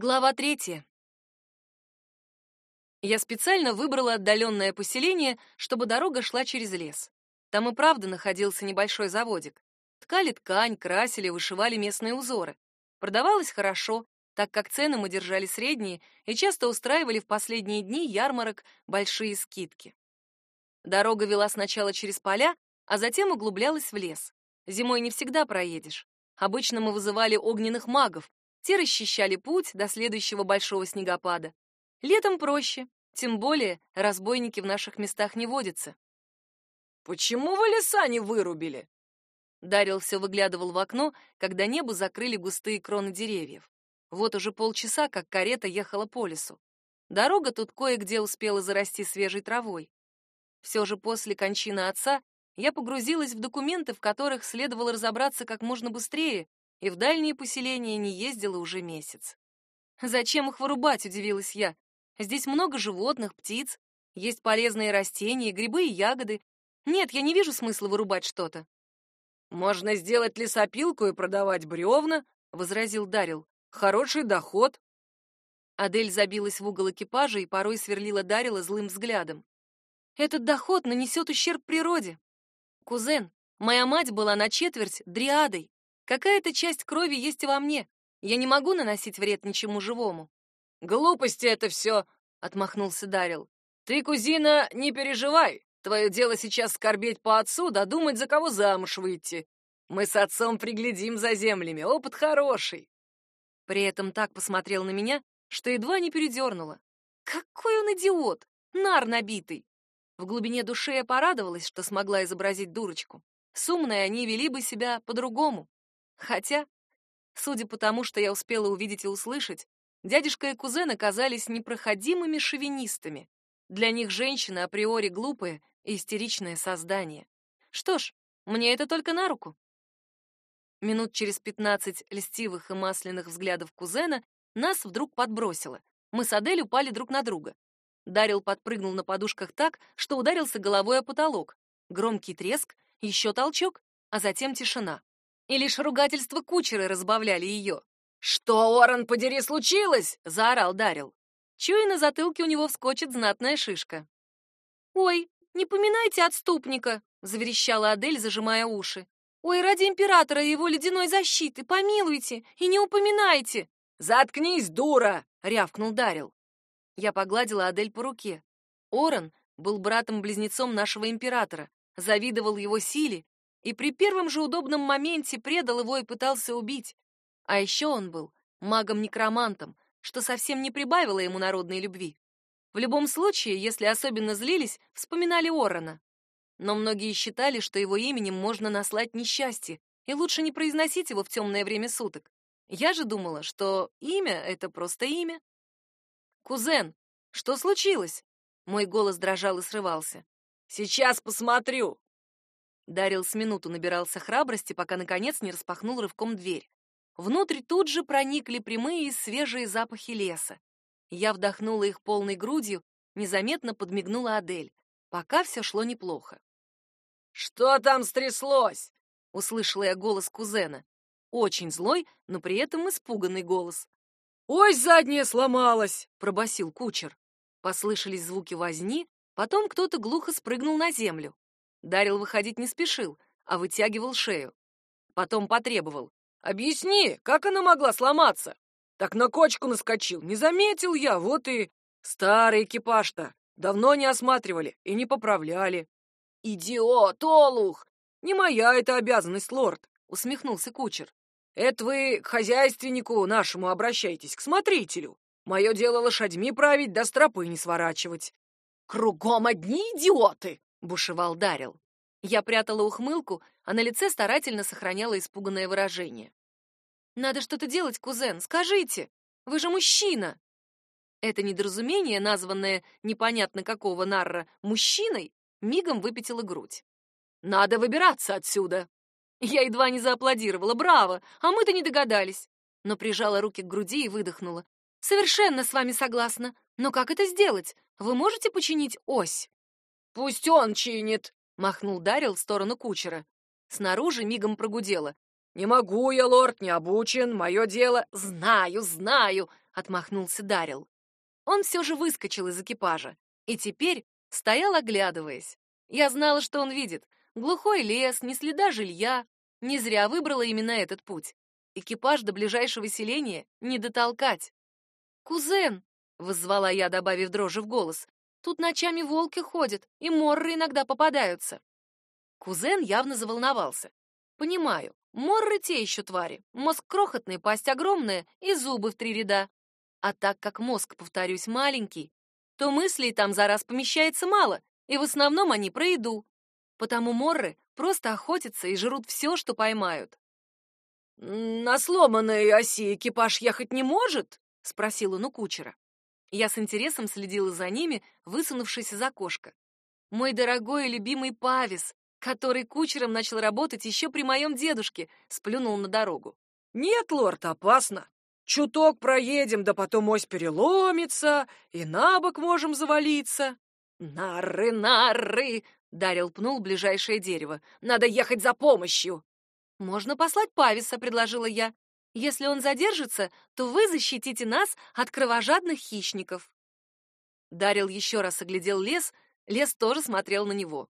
Глава третья. Я специально выбрала отдаленное поселение, чтобы дорога шла через лес. Там и правда находился небольшой заводик. Ткали ткань, красили, вышивали местные узоры. Продавалось хорошо, так как цены мы держали средние и часто устраивали в последние дни ярмарок большие скидки. Дорога вела сначала через поля, а затем углублялась в лес. Зимой не всегда проедешь. Обычно мы вызывали огненных магов, те расчищали путь до следующего большого снегопада. Летом проще, тем более разбойники в наших местах не водятся. «Почему вы леса не вырубили?» Дарил все выглядывал в окно, когда небо закрыли густые кроны деревьев. Вот уже полчаса, как карета ехала по лесу. Дорога тут кое-где успела зарасти свежей травой. Все же после кончины отца я погрузилась в документы, в которых следовало разобраться как можно быстрее, и в дальние поселения не ездила уже месяц. Зачем их вырубать, удивилась я. Здесь много животных, птиц, есть полезные растения, грибы и ягоды. Нет, я не вижу смысла вырубать что-то. Можно сделать лесопилку и продавать бревна, возразил Дарил. Хороший доход. Адель забилась в угол экипажа и порой сверлила Дарила злым взглядом. Этот доход нанесет ущерб природе. Кузен, моя мать была на четверть дриадой. Какая-то часть крови есть и во мне. Я не могу наносить вред ничему живому. Глупости это все, отмахнулся Дарил. Ты, кузина, не переживай. Твое дело сейчас скорбеть по отцу, да думать, за кого замуж выйти. Мы с отцом приглядим за землями, опыт хороший. При этом так посмотрел на меня, что едва не передернула. Какой он идиот, нар набитый. В глубине души я порадовалась, что смогла изобразить дурочку. С умной они вели бы себя по-другому. Хотя, судя по тому, что я успела увидеть и услышать, дядюшка и кузен оказались непроходимыми шовинистами. Для них женщина априори глупое и истеричное создание. Что ж, мне это только на руку. Минут через пятнадцать льстивых и масляных взглядов кузена нас вдруг подбросило. Мы с Адель упали друг на друга. Дарил подпрыгнул на подушках так, что ударился головой о потолок. Громкий треск, еще толчок, а затем тишина и лишь ругательства кучера разбавляли ее. «Что, Оран, подери, случилось?» — заорал Дарил. Чуя на затылке у него вскочит знатная шишка. «Ой, не поминайте отступника!» — заверещала Адель, зажимая уши. «Ой, ради императора и его ледяной защиты, помилуйте и не упоминайте!» «Заткнись, дура!» — рявкнул Дарил. Я погладила Адель по руке. Оран был братом-близнецом нашего императора, завидовал его силе и при первом же удобном моменте предал его и пытался убить. А еще он был магом-некромантом, что совсем не прибавило ему народной любви. В любом случае, если особенно злились, вспоминали Орона. Но многие считали, что его именем можно наслать несчастье, и лучше не произносить его в темное время суток. Я же думала, что имя — это просто имя. «Кузен, что случилось?» Мой голос дрожал и срывался. «Сейчас посмотрю!» Дарил с минуту набирался храбрости, пока наконец не распахнул рывком дверь. Внутрь тут же проникли прямые и свежие запахи леса. Я вдохнула их полной грудью, незаметно подмигнула Адель. Пока все шло неплохо. «Что там стряслось?» — услышала я голос кузена. Очень злой, но при этом испуганный голос. «Ой, задняя сломалась!» — пробасил кучер. Послышались звуки возни, потом кто-то глухо спрыгнул на землю. Дарил выходить не спешил, а вытягивал шею. Потом потребовал. «Объясни, как она могла сломаться? Так на кочку наскочил, не заметил я, вот и... Старый экипаж-то, давно не осматривали и не поправляли». «Идиот, Олух! Не моя это обязанность, лорд!» — усмехнулся кучер. «Это вы к хозяйственнику нашему обращайтесь, к смотрителю. Мое дело лошадьми править да стропы не сворачивать». «Кругом одни идиоты!» — бушевал Дарил. Я прятала ухмылку, а на лице старательно сохраняла испуганное выражение. «Надо что-то делать, кузен, скажите! Вы же мужчина!» Это недоразумение, названное непонятно какого нарра мужчиной, мигом выпятило грудь. «Надо выбираться отсюда!» Я едва не зааплодировала. «Браво! А мы-то не догадались!» Но прижала руки к груди и выдохнула. «Совершенно с вами согласна. Но как это сделать? Вы можете починить ось?» «Пусть он чинит!» — махнул Дарил в сторону кучера. Снаружи мигом прогудело. «Не могу я, лорд, не обучен, мое дело...» «Знаю, знаю!» — отмахнулся Дарил. Он все же выскочил из экипажа и теперь стоял, оглядываясь. Я знала, что он видит. Глухой лес, ни следа жилья. Не зря выбрала именно этот путь. Экипаж до ближайшего селения не дотолкать. «Кузен!» — воззвала я, добавив дрожи в голос. «Тут ночами волки ходят, и морры иногда попадаются». Кузен явно заволновался. «Понимаю, морры те еще твари. Мозг крохотный, пасть огромная и зубы в три ряда. А так как мозг, повторюсь, маленький, то мыслей там за раз помещается мало, и в основном они про еду. Потому морры просто охотятся и жрут все, что поймают. «На сломанной оси экипаж ехать не может?» — спросил он у кучера. Я с интересом следила за ними, высунувшись из окошка. Мой дорогой и любимый Павис, который кучером начал работать еще при моем дедушке, сплюнул на дорогу. «Нет, лорд, опасно. Чуток проедем, да потом ось переломится, и на бок можем завалиться. Нары, нары! Дарил пнул ближайшее дерево. Надо ехать за помощью. Можно послать Пависа, предложила я. Если он задержится, то вы защитите нас от кровожадных хищников. Дарил еще раз оглядел лес, лес тоже смотрел на него.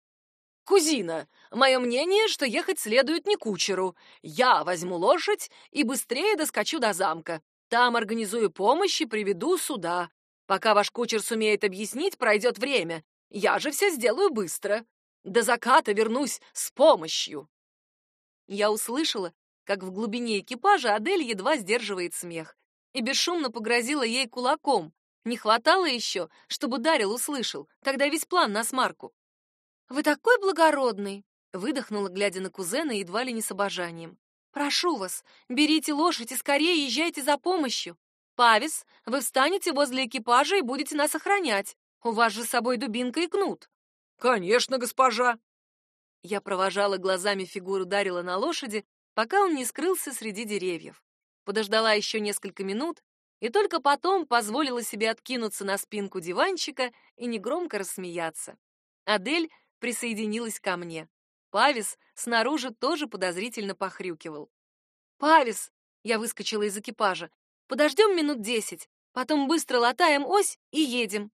«Кузина, мое мнение, что ехать следует не кучеру. Я возьму лошадь и быстрее доскочу до замка. Там организую помощь и приведу сюда. Пока ваш кучер сумеет объяснить, пройдет время. Я же все сделаю быстро. До заката вернусь с помощью». Я услышала, как в глубине экипажа Адель едва сдерживает смех и бесшумно погрозила ей кулаком. Не хватало еще, чтобы Дарил услышал, тогда весь план на смарку. «Вы такой благородный!» — выдохнула, глядя на кузена, едва ли не с обожанием. «Прошу вас, берите лошадь и скорее езжайте за помощью. Павис, вы встанете возле экипажа и будете нас охранять. У вас же с собой дубинка и кнут». «Конечно, госпожа!» Я провожала глазами фигуру Дарила на лошади, пока он не скрылся среди деревьев. Подождала еще несколько минут и только потом позволила себе откинуться на спинку диванчика и негромко рассмеяться. Адель присоединилась ко мне. Павис снаружи тоже подозрительно похрюкивал. «Павис!» — я выскочила из экипажа. «Подождем минут десять, потом быстро латаем ось и едем».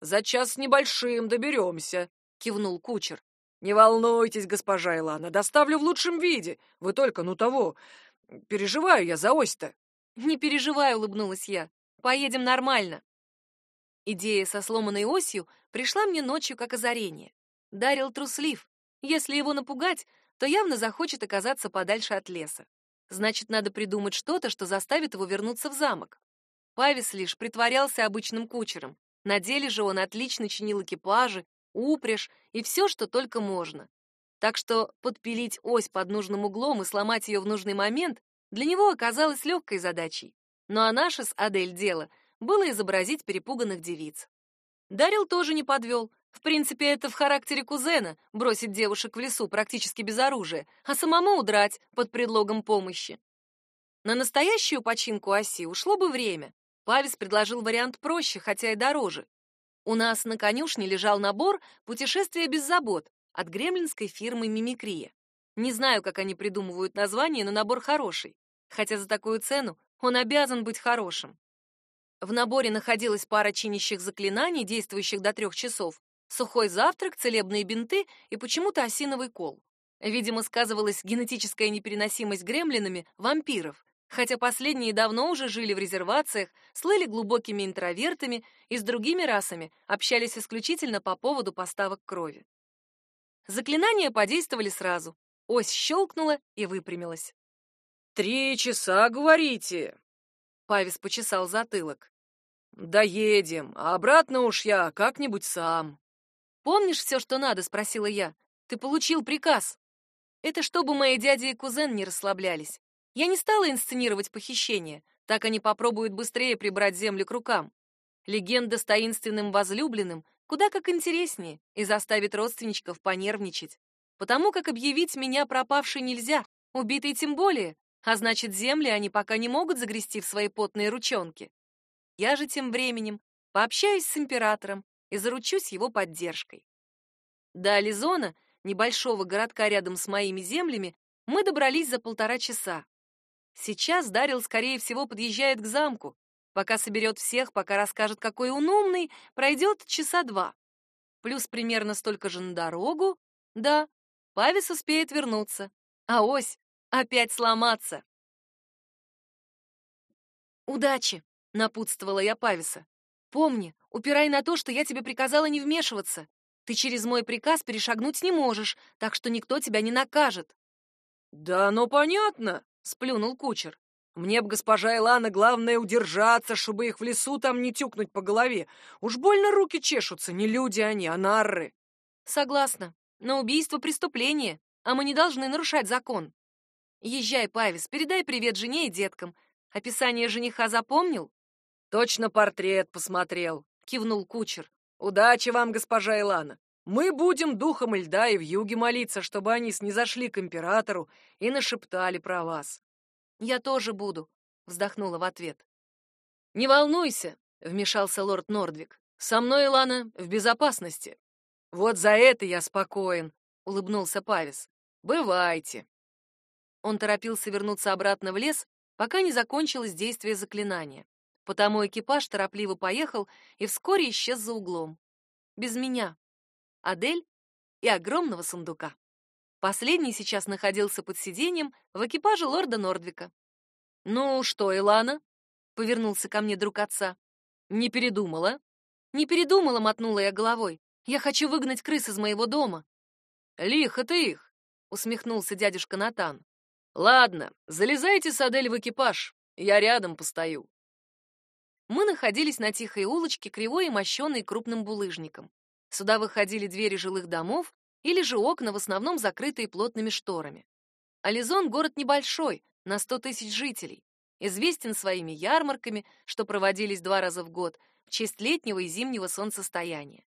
«За час с небольшим доберемся», — кивнул кучер. «Не волнуйтесь, госпожа Илана, доставлю в лучшем виде. Вы только, ну того, переживаю я за ось-то». «Не переживай», — улыбнулась я. «Поедем нормально». Идея со сломанной осью пришла мне ночью как озарение. Дарил труслив. Если его напугать, то явно захочет оказаться подальше от леса. Значит, надо придумать что-то, что заставит его вернуться в замок. Павис лишь притворялся обычным кучером. На деле же он отлично чинил экипажи, упряжь и все, что только можно. Так что подпилить ось под нужным углом и сломать ее в нужный момент для него оказалось легкой задачей. Ну а наше с Адель дело было изобразить перепуганных девиц. Дарил тоже не подвел. В принципе, это в характере кузена — бросить девушек в лесу практически без оружия, а самому удрать под предлогом помощи. На настоящую починку оси ушло бы время. Павис предложил вариант проще, хотя и дороже. У нас на конюшне лежал набор «Путешествие без забот» от гремлинской фирмы «Мимикрия». Не знаю, как они придумывают название, но набор хороший. Хотя за такую цену он обязан быть хорошим. В наборе находилась пара чинящих заклинаний, действующих до трех часов, сухой завтрак, целебные бинты и почему-то осиновый кол. Видимо, сказывалась генетическая непереносимость гремлинами вампиров, хотя последние давно уже жили в резервациях, слыли глубокими интровертами и с другими расами общались исключительно по поводу поставок крови. Заклинания подействовали сразу. Ось щелкнула и выпрямилась. «Три часа, говорите?» Павис почесал затылок. «Доедем, а обратно уж я как-нибудь сам». «Помнишь все, что надо?» — спросила я. «Ты получил приказ». Это чтобы мои дядя и кузен не расслаблялись. Я не стала инсценировать похищение, так они попробуют быстрее прибрать землю к рукам. Легенда с таинственным возлюбленным куда как интереснее и заставит родственничков понервничать. Потому как объявить меня пропавшей нельзя, убитой тем более, а значит, земли они пока не могут загрести в свои потные ручонки. Я же тем временем пообщаюсь с императором, и заручусь его поддержкой. До Ализона, небольшого городка рядом с моими землями, Мы добрались за полтора часа. Сейчас Дарил, скорее всего, подъезжает к замку. Пока соберет всех, пока расскажет, какой он умный, пройдет часа два. Плюс примерно столько же на дорогу. Да, Павис успеет вернуться. А ось опять сломаться. «Удачи!» — напутствовала я Пависа. «Помни, упирай на то, что я тебе приказала не вмешиваться. Ты через мой приказ перешагнуть не можешь, так что никто тебя не накажет». «Да, ну понятно», — сплюнул кучер. «Мне б, госпожа Илана, главное удержаться, чтобы их в лесу там не тюкнуть по голове. Уж больно руки чешутся, не люди они, а нарры». «Согласна, но убийство — преступление, а мы не должны нарушать закон. Езжай, Павис, передай привет жене и деткам. Описание жениха запомнил?» «Точно портрет посмотрел», — кивнул кучер. Удачи вам, госпожа Илана. Мы будем духом льда и в юге молиться, чтобы они снизошли к императору и нашептали про вас. Я тоже буду, вздохнула в ответ. Не волнуйся, вмешался лорд Нордвик. Со мной, Илана, в безопасности. Вот за это я спокоен, улыбнулся Павис. Бывайте. Он торопился вернуться обратно в лес, пока не закончилось действие заклинания. Потому экипаж торопливо поехал и вскоре исчез за углом. Без меня, Адель и огромного сундука. Последний сейчас находился под сиденьем в экипаже лорда Нордвика. «Ну что, Илана?» — повернулся ко мне друг отца. «Не передумала?» «Не передумала», — мотнула я головой. «Я хочу выгнать крыс из моего дома». «Лихо ты их!» — усмехнулся дядюшка Натан. «Ладно, залезайте с Адель в экипаж, я рядом постою» мы находились на тихой улочке, кривой и мощенной крупным булыжником. Сюда выходили двери жилых домов или же окна, в основном закрытые плотными шторами. Ализон — город небольшой, на 100 тысяч жителей, известен своими ярмарками, что проводились два раза в год, в честь летнего и зимнего солнцестояния.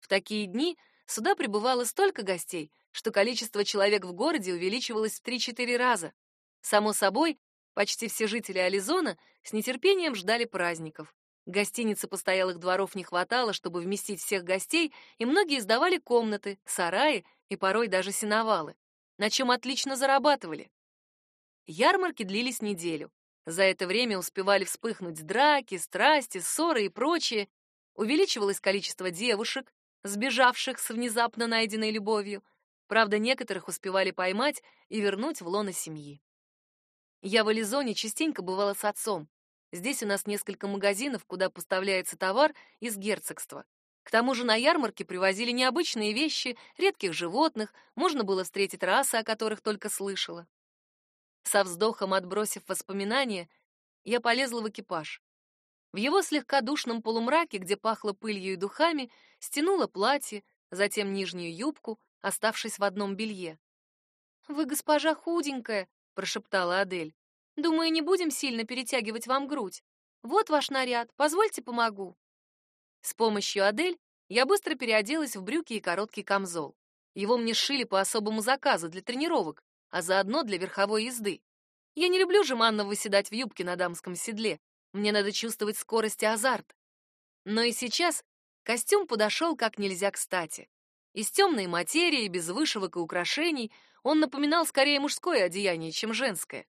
В такие дни сюда прибывало столько гостей, что количество человек в городе увеличивалось в 3-4 раза. Само собой, Почти все жители Ализона с нетерпением ждали праздников. Гостиницы постоялых дворов не хватало, чтобы вместить всех гостей, и многие сдавали комнаты, сараи и порой даже сеновалы, на чем отлично зарабатывали. Ярмарки длились неделю. За это время успевали вспыхнуть драки, страсти, ссоры и прочее. Увеличивалось количество девушек, сбежавших с внезапно найденной любовью. Правда, некоторых успевали поймать и вернуть в лоно семьи. Я в Ализоне частенько бывала с отцом. Здесь у нас несколько магазинов, куда поставляется товар из герцогства. К тому же на ярмарке привозили необычные вещи, редких животных, можно было встретить расы, о которых только слышала. Со вздохом отбросив воспоминания, я полезла в экипаж. В его слегка душном полумраке, где пахло пылью и духами, стянула платье, затем нижнюю юбку, оставшись в одном белье. «Вы, госпожа, худенькая», прошептала Адель. Думаю, не будем сильно перетягивать вам грудь. Вот ваш наряд, позвольте помогу. С помощью Адель я быстро переоделась в брюки и короткий камзол. Его мне сшили по особому заказу для тренировок, а заодно для верховой езды. Я не люблю жеманно выседать в юбке на дамском седле. Мне надо чувствовать скорость и азарт. Но и сейчас костюм подошел как нельзя кстати. Из темной материи, без вышивок и украшений, он напоминал скорее мужское одеяние, чем женское.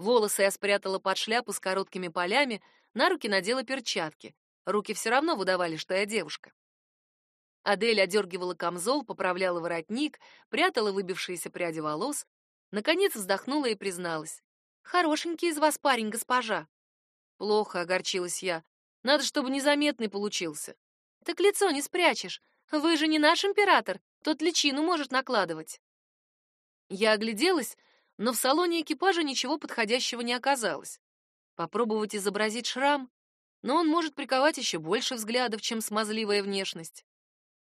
Волосы я спрятала под шляпу с короткими полями, на руки надела перчатки. Руки все равно выдавали, что я девушка. Адель одергивала камзол, поправляла воротник, прятала выбившиеся пряди волос. Наконец вздохнула и призналась. «Хорошенький из вас парень, госпожа». «Плохо», — огорчилась я. «Надо, чтобы незаметный получился». «Так лицо не спрячешь. Вы же не наш император, тот личину может накладывать». Я огляделась, но в салоне экипажа ничего подходящего не оказалось. Попробовать изобразить шрам, но он может приковать еще больше взглядов, чем смазливая внешность.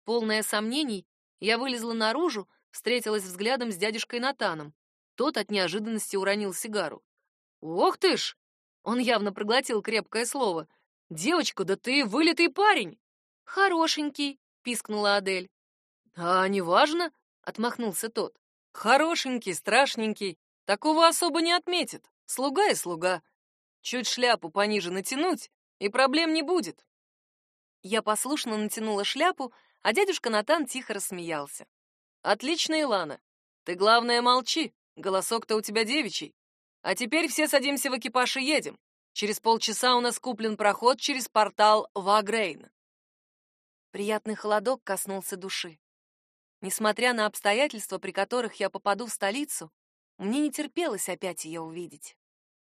Полная сомнений, я вылезла наружу, встретилась взглядом с дядюшкой Натаном. Тот от неожиданности уронил сигару. «Ох ты ж!» Он явно проглотил крепкое слово. «Девочка, да ты вылитый парень!» «Хорошенький!» — пискнула Адель. «А неважно!» — отмахнулся тот. Хорошенький, страшненький, такого особо не отметит. Слуга и слуга. Чуть шляпу пониже натянуть, и проблем не будет. Я послушно натянула шляпу, а дядюшка Натан тихо рассмеялся. Отлично, Илана. Ты главное молчи, Голосок-то у тебя девичий. А теперь все садимся в экипаж и едем. Через полчаса у нас куплен проход через портал в Агрейн. Приятный холодок коснулся души. Несмотря на обстоятельства, при которых я попаду в столицу, мне не терпелось опять ее увидеть.